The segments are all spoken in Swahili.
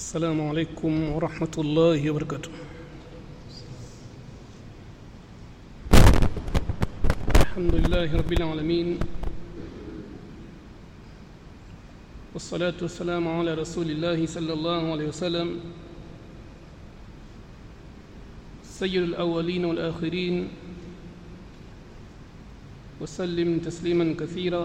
السلام عليكم ورحمة الله وبركاته. الحمد لله رب العالمين. والصلاة والسلام على رسول الله صلى الله عليه وسلم. سيد الأولين والآخرين. وسلم تسليما كثيرا.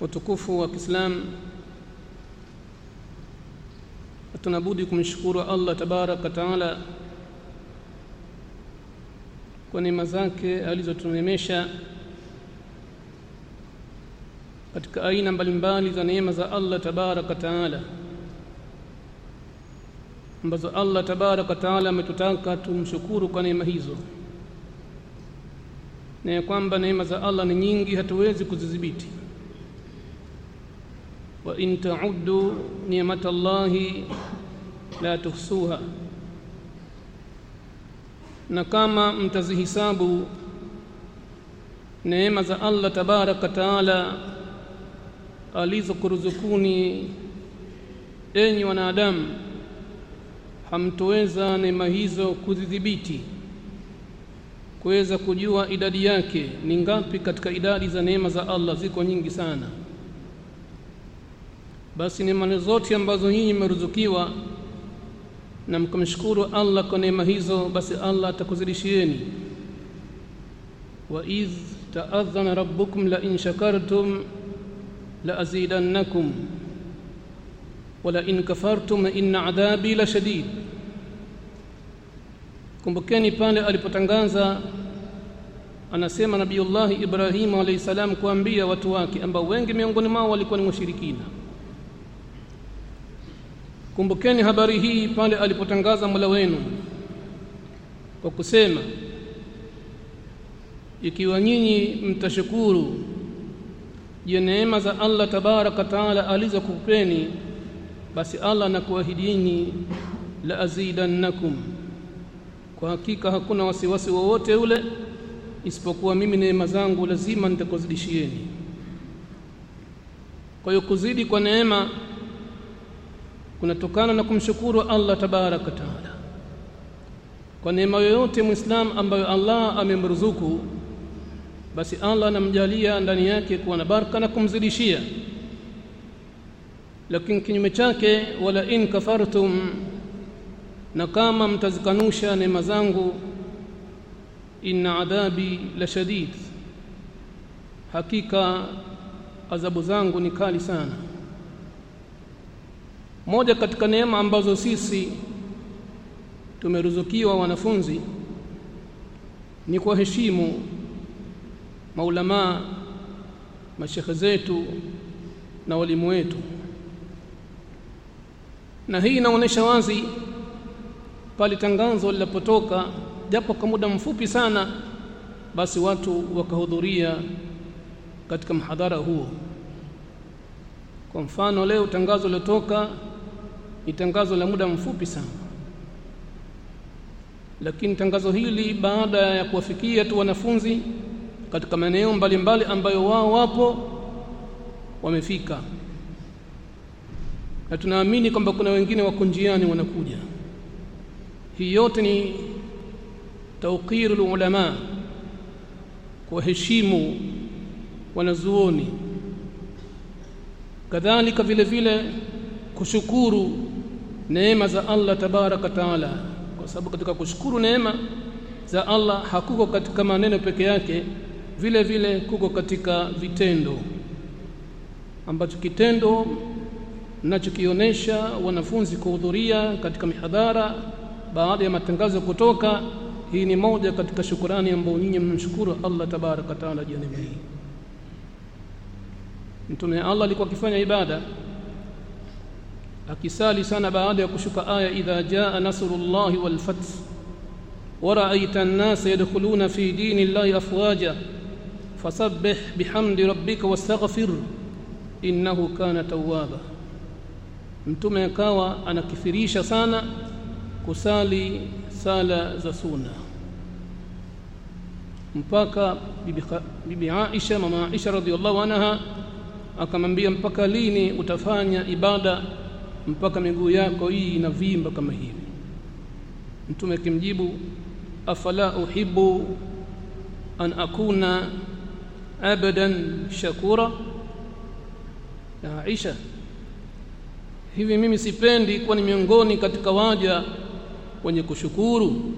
watukufu wa Kiislamu. Tunabudi kumshukuru Allah tabarak wa taala kwa neema zake alizotunemesha katika aina mbalimbali za neema za Allah tabaraka taala ambazo Allah tabarak wa taala ametutaka tumshukuru kwa neema hizo na ya kwamba neema za Allah ni nyingi hatuwezi kuzidhibiti وإن تعدوا نعمة الله لا تحصوها na kama mtazihisabu neema za Allah tabaraka taala alizokuruzukuni enyi wanadamu hamtoweza neema hizo kuzidhibiti kuweza kujua idadi yake ni ngapi katika idadi za neema za Allah ziko nyingi sana Basi neema zote ambazo nyinyi mmeruzukiwa na mkamshukuru Allah kwa neema hizo basi Allah atakuzidishieni wa idh ta'adhana rabbukum la in shakartum la azidannakum wa la in kafartum inna adhabi la shadid kumbukeni pale alipotangaza anasema nabiullahi Ibrahim alayhi salam kuambia watu wake ambao wengi miongoni mwao walikuwa ni washirikina kumbukeni habari hii pale alipotangaza Mola wenu kwa kusema ikiwa nyinyi mtashukuru je neema za Allah tabaraka taala alizokupeni basi Allah anakuahidieni la azidannakum. Kwa hakika hakuna wasiwasi wowote ule isipokuwa mimi neema zangu lazima nitakuzidishieni kwa hiyo kuzidi kwa neema kunatokana na kumshukuru Allah tabaraka taala. Kwa neema yoyote mwislamu ambayo Allah amemruzuku basi Allah anamjalia ndani yake kuwa na baraka na kumzidishia. Lakini kinyume chake wala in kafartum na kama mtazikanusha neema zangu inna adhabi la shadid. Hakika adhabu zangu ni kali sana moja katika neema ambazo sisi tumeruzukiwa wanafunzi ni kuwaheshimu maulamaa mashekhe zetu na walimu wetu. Na hii inaonyesha wazi pale tangazo lilipotoka japo kwa muda mfupi sana basi watu wakahudhuria katika mhadhara huo. Kwa mfano leo tangazo lilotoka ni tangazo la muda mfupi sana. Lakini tangazo hili baada ya kuwafikia tu wanafunzi katika maeneo mbalimbali ambayo wao wapo wamefika. Na tunaamini kwamba kuna wengine wako njiani wanakuja. Hii yote ni tauqiru ulama kuwaheshimu wanazuoni. Kadhalika vile vile kushukuru neema za Allah tabaraka taala. Kwa sababu katika kushukuru neema za Allah hakuko katika maneno peke yake vile vile kuko katika vitendo. Ambacho kitendo nachokionyesha wanafunzi kuhudhuria katika mihadhara baada ya matangazo kutoka hii ni moja katika shukurani ambayo nyinyi mnamshukuru Allah tabaraka taala juu ya hii mtume Allah alikuwa akifanya ibada akisali sana baada ya kushuka aya idha jaa nasrullahi wal fath wa ra'aita an-nasa yadkhuluna fi dinillahi afwaja fasabbih bihamdi rabbika wastaghfir innahu kana tawwaba mtume akawa anakithirisha sana kusali sala za sunna mpaka bibi, bibi Aisha mama Aisha radhiallahu anha akamwambia mpaka lini utafanya ibada mpaka miguu yako hii inavimba kama hivi. Mtume akimjibu afala uhibu an akuna abadan shakura? Ya Aisha hivi mimi sipendi kuwa ni miongoni katika waja wenye kushukuru.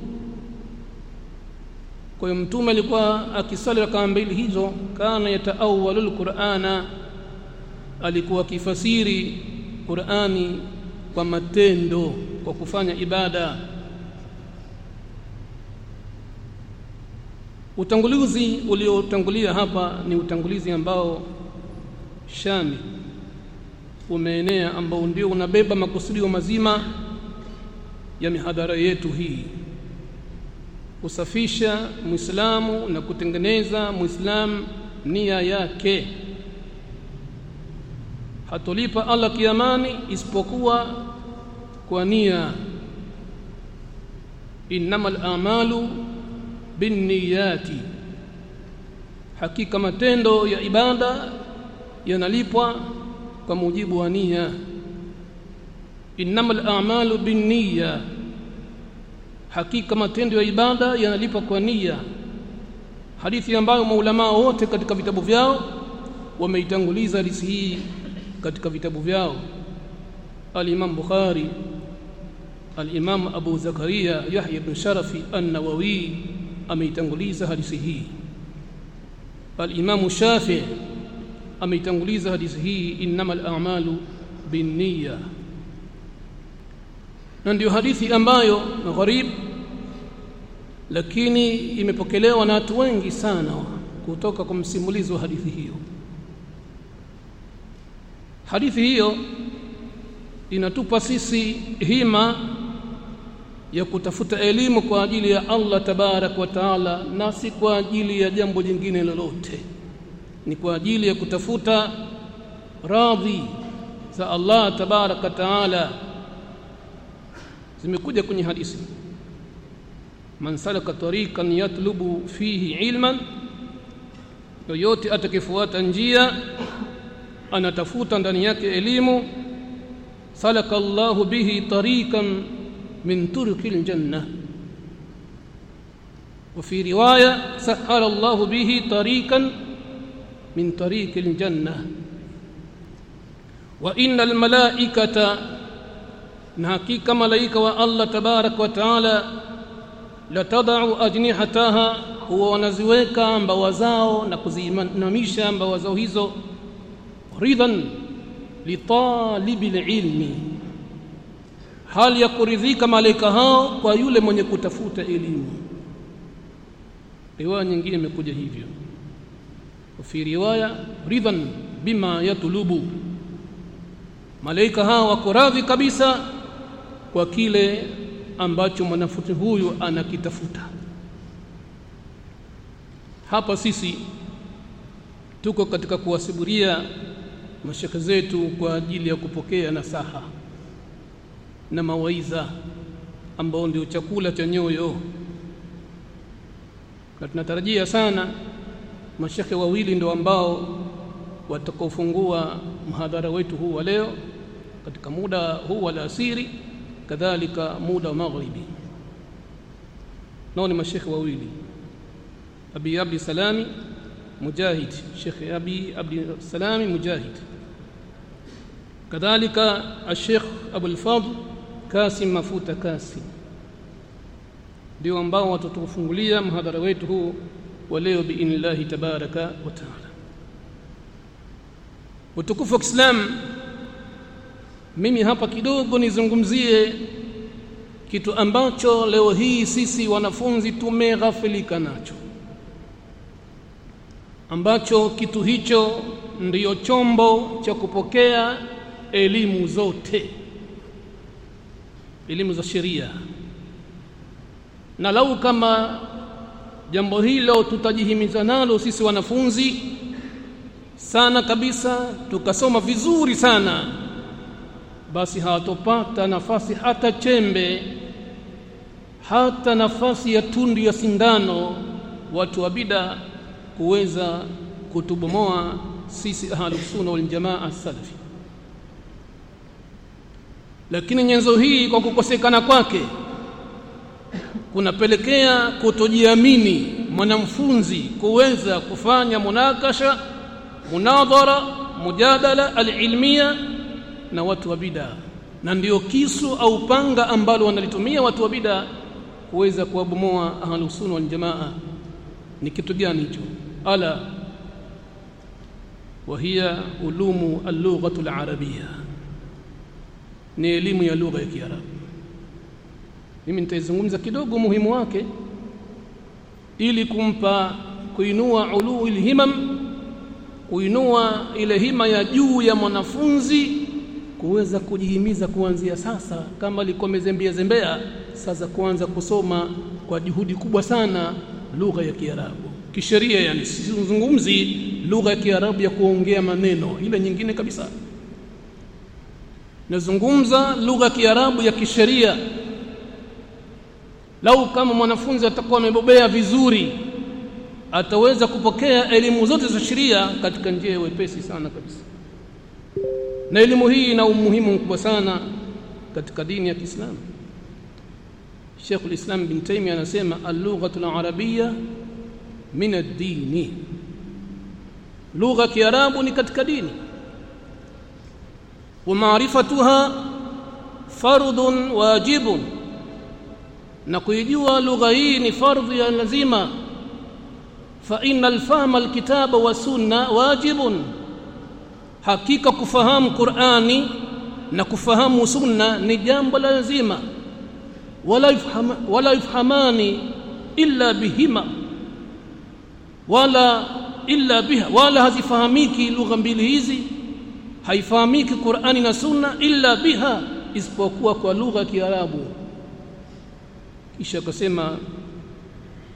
Kwa hiyo mtume alikuwa akisali rakaa mbili hizo kana yataawalul qur'ana alikuwa akifasiri Qur'ani kwa matendo kwa kufanya ibada. Utangulizi uliotangulia hapa ni utangulizi ambao shani umeenea ambao ndio unabeba makusudio mazima ya mihadhara yetu hii. Kusafisha muislamu na kutengeneza muislamu nia yake hatolipa Allah kiamani isipokuwa kwa nia. Innamal a'malu binniyati. Hakika matendo ya ibada yanalipwa kwa mujibu wa nia. Innamal a'malu binniya. Hakika matendo ya ibada yanalipwa kwa nia. Hadithi ambayo maulamaa wote katika vitabu vyao wameitanguliza hadithi hii katika vitabu vyao al-Imam Bukhari al-Imam Abu Zakaria Yahya ibn Sharafi an-Nawawi ameitanguliza hadithi hii al-Imam Shafi ameitanguliza hadithi hii innamal a'malu binniya na ndio hadithi ambayo gharib lakini imepokelewa na watu wengi sana kutoka kwa msimulizi wa hadithi hiyo hadithi hiyo inatupa sisi hima ya kutafuta elimu kwa ajili ya Allah tabarak wa taala na si kwa ajili ya jambo jingine lolote. Ni kwa ajili ya kutafuta radhi za Allah tabarak wa taala. Zimekuja kwenye hadithi. Man salaka tariqan yatlubu fihi ilman yoyote atakifuata njia anatafuta ndani yake elimu salaka Allahu bihi طريقا min turuqil الجنة. وفي رواية سهل الله به طريقا من طريق الجنة. وإن الملائكة نحقيق ملائكة والله تبارك وتعالى لتضع أجنحتها هو ونزويك مبوزاو نكزيمنميش مبوزاو هزو ridhan litalibi ilmi. Hali ya kuridhika malaika hao kwa yule mwenye kutafuta elimu. Riwaya nyingine imekuja hivyo. Fi riwaya ridhan bima yatulubu. Malaika hao wako radhi kabisa kwa kile ambacho mwanafunzi huyu anakitafuta. Hapa sisi tuko katika kuwasiburia mashaka zetu kwa ajili ya kupokea nasaha na mawaidha ambao ndio chakula cha nyoyo. Na tunatarajia sana mashekhe wawili ndio ambao watakaofungua mhadhara wetu huu wa leo katika muda huu wa alasiri kadhalika muda wa maghribi nao ni mashekhe wawili abi abdi salami مجاهد. شيخ أبي عبد السلام مجاهد. كذلك الشيخ أبو الفضل كاسم مفوت كاسم. ديو أمباو وتطوفن لي مهدر ويته وليو بإن الله تبارك وتعالى. وتكفو إسلام mimi hapa kidogo nizungumzie kitu ambacho هي سيسي sisi wanafunzi tumeghafilika nacho ambacho kitu hicho ndiyo chombo cha kupokea elimu zote elimu za sheria. Na lau kama jambo hilo tutajihimiza nalo sisi wanafunzi sana kabisa tukasoma vizuri sana basi hawatopata nafasi hata chembe hata nafasi ya tundu ya sindano. Watu wa bida kuweza kutubomoa sisi ahlusunna waljamaa salafi lakini nyenzo hii kwa kukosekana kwake kunapelekea kutojiamini mwanafunzi kuweza kufanya munakasha munadhara mujadala alilmia na watu wa bida. Na ndio kisu au panga ambalo wanalitumia watu wa bida kuweza kuwabomoa ahlusunna waljamaa ni kitu gani hicho ala وهي علوم اللغة العربية ni elimu ya lugha ya Kiarabu. Mimi nitaizungumza kidogo muhimu wake ili kumpa kuinua uluu himam, kuinua ile hima ya juu ya mwanafunzi kuweza kujihimiza kuanzia sasa, kama alikuwa amezembea zembea, sasa kuanza kusoma kwa juhudi kubwa sana lugha ya Kiarabu kisheria, yani sizungumzi lugha ya Kiarabu ya kuongea maneno, ile nyingine kabisa nazungumza lugha ya Kiarabu ya kisheria. Lau kama mwanafunzi atakuwa amebobea vizuri, ataweza kupokea elimu zote za sheria katika njia ya wepesi sana kabisa, na elimu hii ina umuhimu mkubwa sana katika dini ya Kiislamu. Sheikh al-Islam bin Taymiyyah anasema al-lughatu al-arabiyya من الدين. لغة كيراب نكت كدين ومعرفتها فرض واجب. نقيدها لغين فرض يا لزيمة فإن الفهم الكتاب والسنة واجب. حقيقة كفهام قرآن نكفهام سنة نجام بلا لزيمة ولا يفهم ولا يفهمان إلا بهما. Wala illa biha wala hazifahamiki lugha mbili hizi haifahamiki Qur'ani na Sunna illa biha, isipokuwa kwa lugha ya Kiarabu. Kisha akasema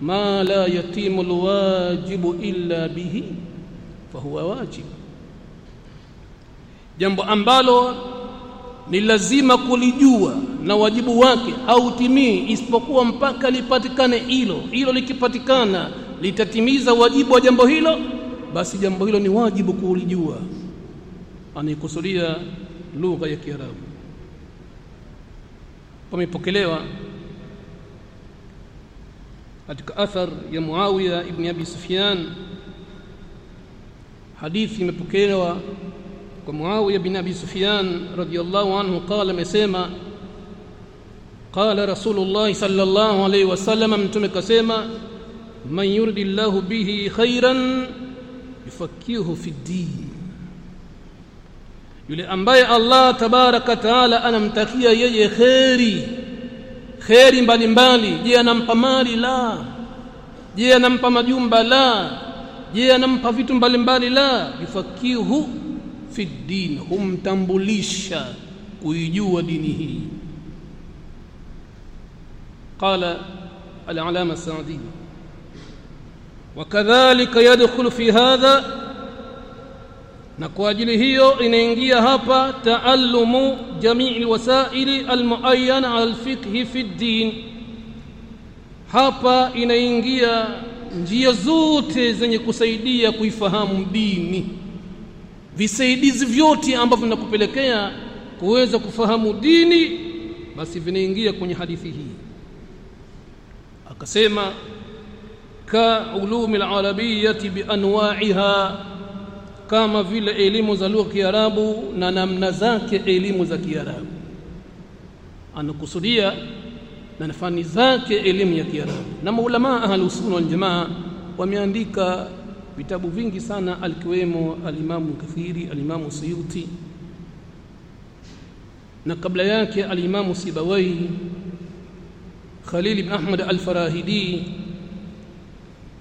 ma la yatimu alwajibu illa bihi fahuwa wajib, jambo ambalo ni lazima kulijua na wajibu wake hautimii isipokuwa mpaka lipatikane hilo. Hilo likipatikana litatimiza wajibu wa jambo hilo, basi jambo hilo ni wajibu kulijua anaikusudia lugha ya Kiarabu. Pamepokelewa katika athar ya Muawiya ibn Abi Sufyan, hadithi imepokelewa kwa Muawiya bin Abi Sufyan radhiyallahu anhu, qala, amesema qala Rasulullah sallallahu alayhi wasallam, mtume kasema, man yuridi llahu bihi khairan yufakihu fi ddin yule ambaye Allah tabaraka taala anamtakia yeye kheri kheri mbalimbali. Je, anampa mali? La. Je, anampa majumba? La. Je, anampa vitu mbalimbali? La. yufakihu fi din, humtambulisha kuijua dini hii. Qala al-alama Saadi, wakadhalika yadkhulu fi hadha na kwa ajili hiyo inaingia hapa taallumu jamii lwasaili almuayana ala alfiqhi fi ddin. Hapa inaingia njia zote zenye kusaidia kuifahamu dini, visaidizi vyote ambavyo vinakupelekea kuweza kufahamu dini, basi vinaingia kwenye hadithi hii. Akasema كعلوم العربية بأنواعها كما في العلم زلوك يا رب ننم نزاك علم زك يا رب أن قصدية ننفني زاك علم يك يا رب نم علماء أهل السنة والجماعة وميانديك vitabu vingi sana الكويمو الإمام كثيري الإمام suyuti na kabla yake alimamu sibawai khalil bn ahmad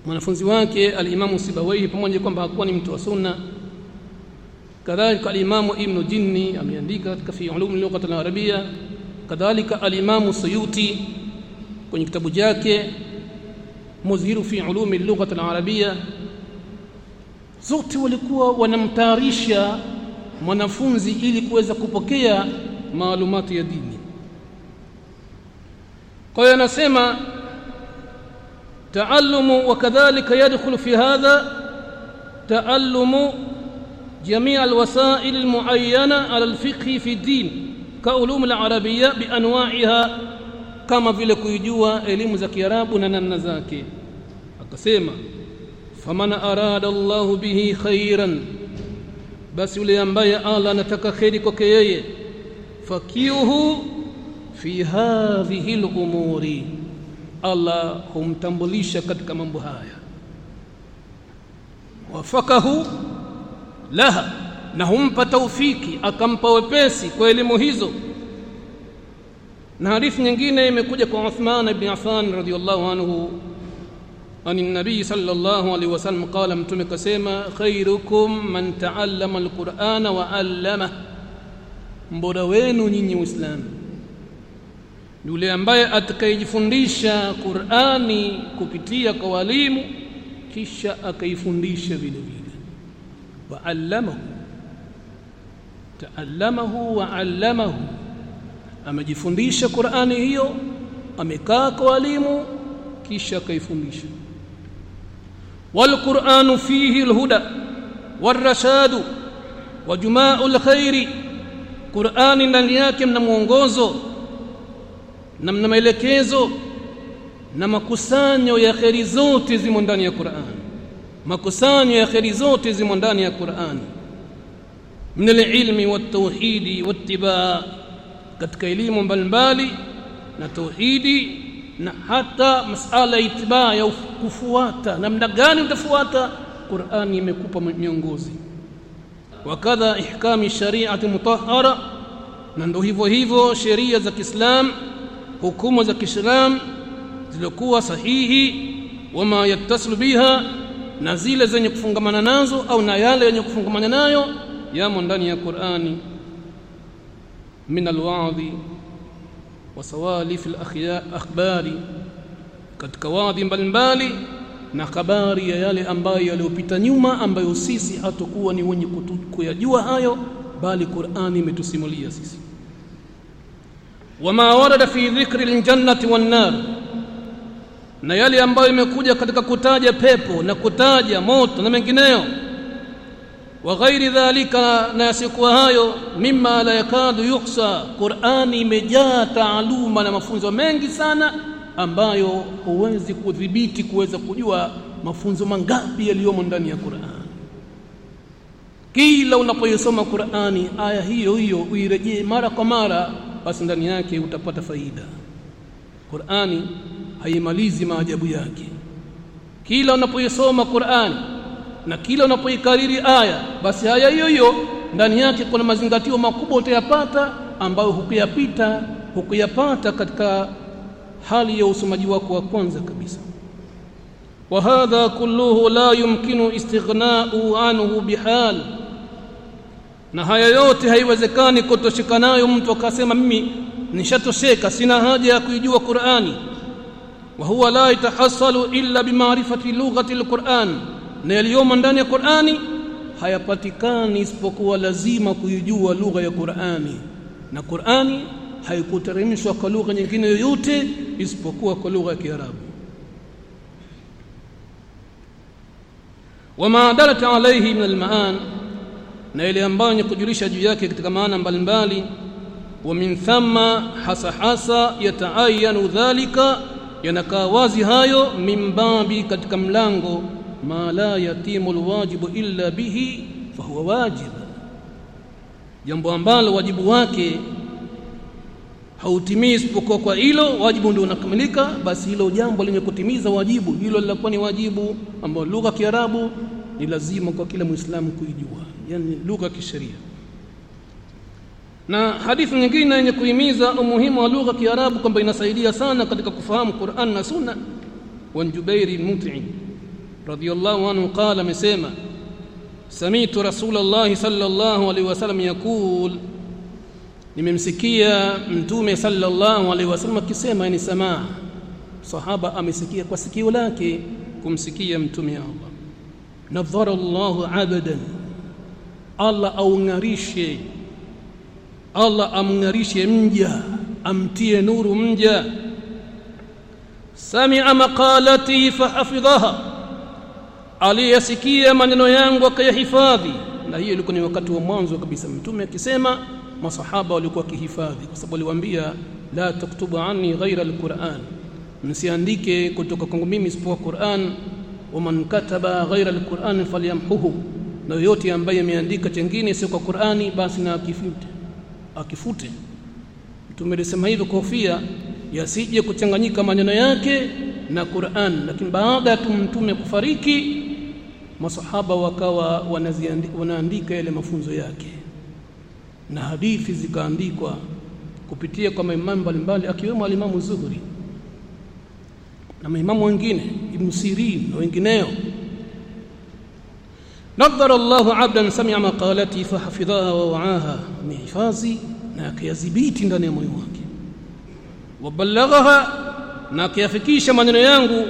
mwanafunzi wake alimamu Sibawaihi, pamoja kwamba hakuwa ni mtu wa sunna, kadhalika alimamu ibnu jinni ameandika katika fi ulumi lughat larabia kadhalika alimamu suyuti kwenye kitabu chake muzhiru fi ulumi lughati alarabia zote walikuwa wanamtayarisha mwanafunzi ili kuweza kupokea maalumati ya dini. Kwa hiyo anasema تعلم وكذلك يدخل في هذا تعلم جميع الوسائل المعينة على الفقه في الدين كعلوم العربية بأنواعها كما في لكويدوا إليم زكي رابنا النزاكي أقسيما فمن أراد الله به خيرا بس ينبيا الله نتك خيرك كيي فكيه في هذه الأمور. Allah humtambulisha katika mambo haya wafakahu laha na humpa taufiki akampa wepesi kwa elimu hizo na hadithi nyingine imekuja kwa Uthman ibn Affan radhiyallahu anhu عن النبي صلى الله عليه وسلم قال متومه كسما خيركم من تعلم القرآن وعلمه mbora wenu nyinyi Uislamu yule ambaye atakayejifundisha Qur'ani kupitia kwa walimu kisha akaifundisha vile vile وعلمه taallamahu wa allamahu amejifundisha Qur'ani hiyo amekaa kwa walimu kisha akaifundisha والقرآن فيه الهدى والرشاد وجماع الخير قرآن ndani yake mna mwongozo na maelekezo na makusanyo ya kheri zote zimo ndani ya Qur'an makusanyo ya kheri zote zimo ndani ya Qur'an min al-ilmi wat-tauhidi wat-tibaa katika elimu mbalimbali na tauhidi na hata masala ya itibaa ya kufuata namna gani utafuata Qur'ani imekupa miongozi wakadha ihkami shari'ati mutahhara na ndio hivyo hivyo sheria za Kiislam hukumu za Kiislamu zilizokuwa sahihi wama yattasilu biha na zile zenye kufungamana nazo au na yale yenye kufungamana nayo yamo ndani ya Qur'ani. Min alwadhi wa sawalif alakhbari katika wadhi mbalimbali na habari ya yale ambayo yaliyopita nyuma ambayo sisi hatakuwa ni wenye kuyajua hayo bali Qur'ani imetusimulia sisi wama warada fi dhikri ljannati wannar, na yale ambayo imekuja katika kutaja pepo na kutaja moto na mengineyo wa ghairi dhalika na yasikuwa hayo mimma la yakadu yuhsa Qur'ani imejaa taaluma na mafunzo mengi sana ambayo huwezi kudhibiti kuweza kujua mafunzo mangapi yaliyomo ndani ya Qurani. kila unapoisoma Qur'ani aya hiyo hiyo uirejee mara kwa mara basi ndani yake utapata faida. Qur'ani haimalizi maajabu yake. Kila unapoisoma Qur'ani na kila unapoikariri aya basi haya hiyo hiyo ndani yake kuna mazingatio makubwa utayapata ambayo hukuyapita hukuyapata katika hali ya usomaji wako wa kwanza kabisa. Wa hadha kulluhu la yumkinu istighna'u anhu bihal na haya yote haiwezekani kutoshika nayo mtu akasema mimi nishatosheka sina haja ya kuijua Qur'ani huwa la yatahassalu illa bimaarifati lughati alquran na yaliyomo ndani ya Qur'ani hayapatikani isipokuwa lazima kuijua lugha ya Qur'ani na Qur'ani haikuteremshwa kwa lugha nyingine yoyote isipokuwa kwa lugha ya Kiarabu wama dalat alayhi min almaan na ile ambayo ni kujulisha juu yake katika maana mbalimbali wa min thamma hasa hasa yataayanu dhalika yanakaa wazi hayo mimbabi katika mlango ma la yatimu lwajibu illa bihi fahuwa wajib. Jambo ambalo wajibu wake hautimii isipokuwa kwa hilo wajibu ndio unakamilika basi hilo jambo lenye kutimiza wajibu hilo lilakuwa ni wajibu ambao lugha ya Kiarabu ni lazima kwa kila Muislamu kuijua yani lugha kisheria na hadithi nyingine yenye kuhimiza umuhimu wa lugha Kiarabu kwamba inasaidia sana katika kufahamu Qur'an na Sunna wa Jubair al-Mut'im radiyallahu anhu qala amesema الله صلى الله عليه وسلم يقول nimemsikia mtume sallallahu alaihi wasallam akisema ni samaa sahaba amesikia kwa sikio lake kumsikia mtume Allah nadhara Allahu abadan Allah aungarishe Allah amngarishe mja amtie nuru mja sami'a maqalati fahafidhaha aliyasikia maneno yangu akayahifadhi na hiyo ilikuwa ni wakati wa mwanzo kabisa mtume akisema masahaba walikuwa kihifadhi kwa sababu aliwaambia la taktubu anni ghaira alquran msiandike kutoka kwangu mimi isipokuwa Qur'an wa man kataba ghaira alquran falyamhuhu. Na yoyote ambaye ameandika chengine sio kwa Qur'ani basi na akifute. Akifute. Mtume alisema hivyo kofia yasije kuchanganyika maneno yake na Qur'an. Lakini baada ya mtume kufariki masahaba wakawa wanaandika yale mafunzo yake. Na hadithi zikaandikwa kupitia kwa maimamu mbalimbali akiwemo alimamu Zuhri na maimamu wengine Ibn Sirin na wengineo. Nadhara Allahu abdan sami'a maqalati fahafidhaha wa wa'aha na akayadhibiti ndani ya moyo wake. Wabalaghaha na akiyafikisha maneno yangu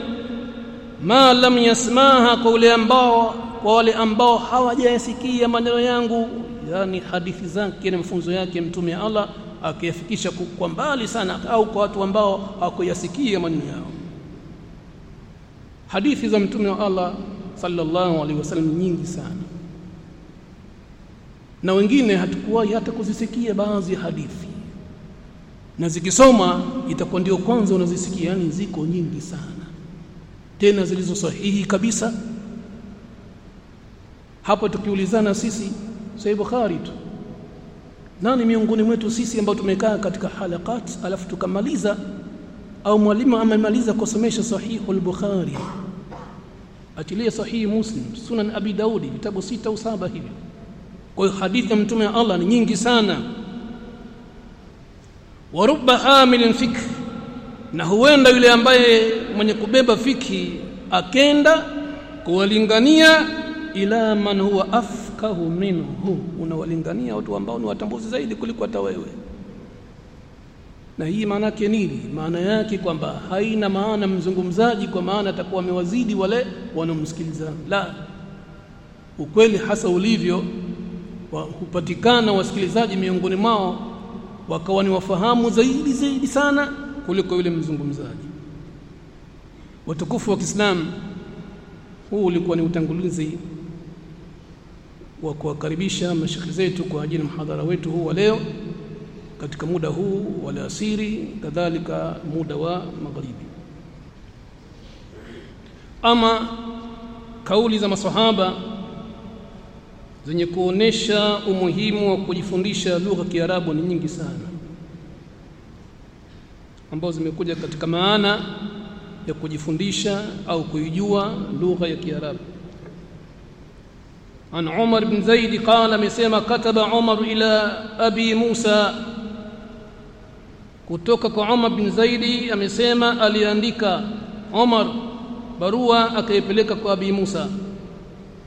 ma lam yasmaha kwa wale ambao kwa wale ambao hawajayasikia maneno yangu yani hadithi zake na mafunzo yake mtume Allah akiyafikisha kwa mbali sana au kwa watu ambao hawakuyasikia maneno yao hadithi za mtume wa Allah sallallahu alaihi wasallam nyingi sana. Na wengine hatukuwahi hata kuzisikia baadhi ya hadithi. Na zikisoma itakuwa ndio kwanza unazisikia yani ziko nyingi sana. Tena zilizo sahihi kabisa. Hapo tukiulizana sisi Sahih Bukhari tu. Nani miongoni mwetu sisi ambao tumekaa katika halakat alafu tukamaliza au mwalimu amemaliza kusomesha Sahihul Bukhari atilie Sahihi Muslim Sunan Abi Daudi vitabu sita au saba hivi. Kwa hiyo hadithi ya mtume wa Allah ni nyingi sana. Wa rubba hamilin fikhi na huenda yule ambaye mwenye kubeba fiki akenda kuwalingania ila man huwa afkahu minhu. Unawalingania watu ambao ni watambuzi zaidi kuliko hata wewe na hii maana yake nini? Maana yake kwamba haina maana mzungumzaji kwa maana atakuwa amewazidi wale wanaomsikiliza. La ukweli hasa ulivyo hupatikana wasikilizaji miongoni mwao wakawa ni wafahamu zaidi zaidi sana kuliko yule mzungumzaji. Watukufu wa Kiislamu huu ulikuwa ni utangulizi wa kuwakaribisha mashekhi zetu kwa ajili ya mhadhara wetu huu wa leo katika muda huu wa alasiri kadhalika muda wa magharibi ama kauli za masahaba zenye kuonesha umuhimu wa kujifundisha lugha ya Kiarabu ni nyingi sana ambazo zimekuja katika maana ya kujifundisha au kuijua lugha ya Kiarabu عن عمر بن زيد قال amesema kataba Umar ila abi Musa kutoka kwa Umar bin Zaidi amesema aliandika Umar barua akaipeleka kwa abi Musa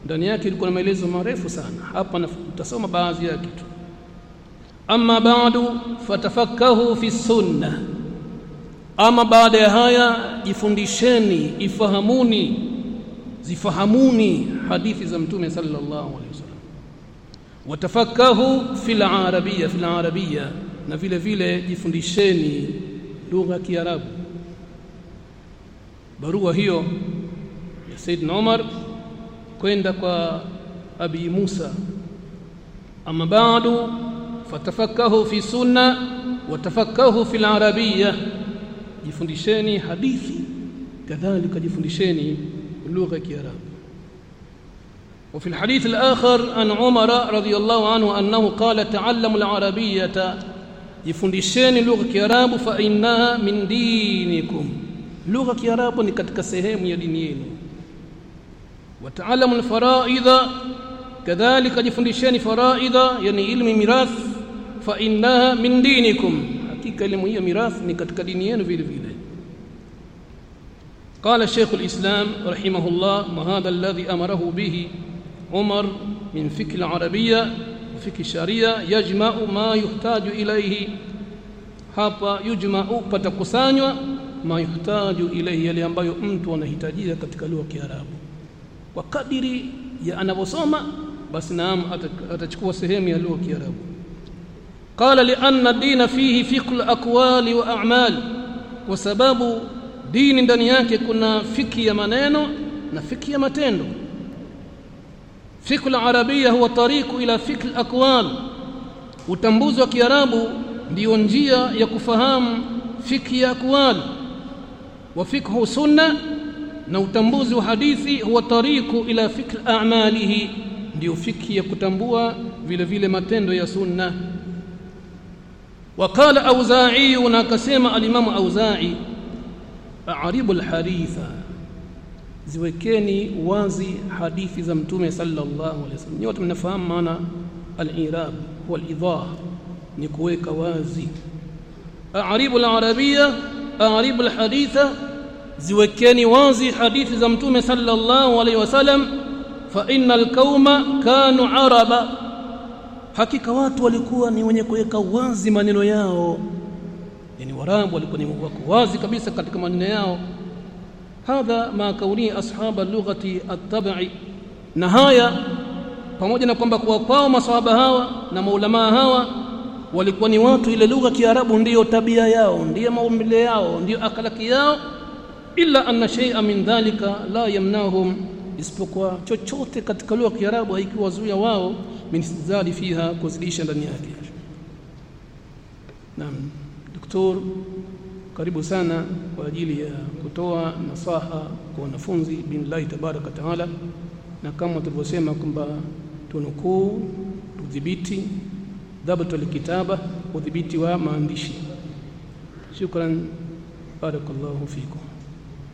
ndani yake ilikuwa na maelezo marefu sana hapa tutasoma baadhi yake tu amma ba'du fatafakkahu fi sunnah ama baada ya haya jifundisheni ifahamuni zifahamuni hadithi za mtume sallallahu alaihi wasallam watafakahu fil arabia fil arabia na vile vile jifundisheni lugha ya kiarabu barua hiyo ya Saidna Umar kwenda kwa Abi Musa ama baadu fatafakahu fi sunna watafakahu fil arabia jifundisheni hadithi kadhalika jifundisheni lugha ya kiarabu وفي الحديث الآخر عن عمر رضي الله عنه أنه قال تعلموا العربية jifundisheni lugha kiarabu fa innaha min dinikum lugha kiarabu ni katika sehemu ya dini yenu wataalamu alfaraidha kadhalika jifundisheni faraidha yani ilmu mirath fa innaha min dinikum hakika elimu hiyo mirath ni katika dini yenu vile vile قال شيخ الإسلام رحمه الله وهذا الذي أمره به عمر min fikhi al-arabiyya fikhi sharia yajma'u ma yuhtaju ilayhi. Hapa yujma'u patakusanywa ma yuhtaju ilayhi yale ambayo mtu anahitajia katika lugha ya Kiarabu. Kwa kadiri ya anavyosoma basi naam atachukua sehemu ya lugha ya Kiarabu. Dina fihi fiqh al-aqwali wa a'mal kwa sababu dini ndani yake kuna fiki ya maneno na fiki ya matendo fiqh al-arabiyya huwa tariqu ila fiqh al-aqwal utambuzi wa kiarabu ndiyo njia ya kufahamu fiki ya aqwal wa fiqh sunna na utambuzi wa hadithi huwa tariqu ila fiqh a'malihi ndiyo fiki ya kutambua vile vile matendo ya sunna وقال أوزاعي ونكسم الإمام أوزاعي أعرب الحديث ziwekeni wazi hadithi za mtume sallallahu alaihi wasallam nyote mnafahamu maana al-irab wal-idah ni kuweka wazi a'ribu al-arabiyya a'ribu al-haditha ziwekeni wazi hadithi za mtume sallallahu alaihi wasallam fa innal qauma kanu araba hakika watu walikuwa ni wenye kuweka wazi maneno yao yani warabu walikuwa ni wazi kabisa katika maneno yao hadha ma kauni ashab lughati at-tab'i na haya pamoja na kwamba kwa kwao maswahaba hawa na maulama hawa walikuwa ni watu ile lugha kiarabu ndiyo tabia yao ndiyo maumbile yao ndiyo akalaki yao illa anna shay'a min dhalika la yamnahum isipokuwa chochote katika lugha kiarabu haikiwazuia wao min istizadi fiha kuzidisha ndani yake naam doktor karibu sana kwa ajili ya kutoa nasaha kwa wanafunzi billahi tabaraka taala. Na kama tulivyosema kwamba tunukuu tudhibiti dhabtu alkitaba udhibiti wa maandishi. Shukran barakallahu fikum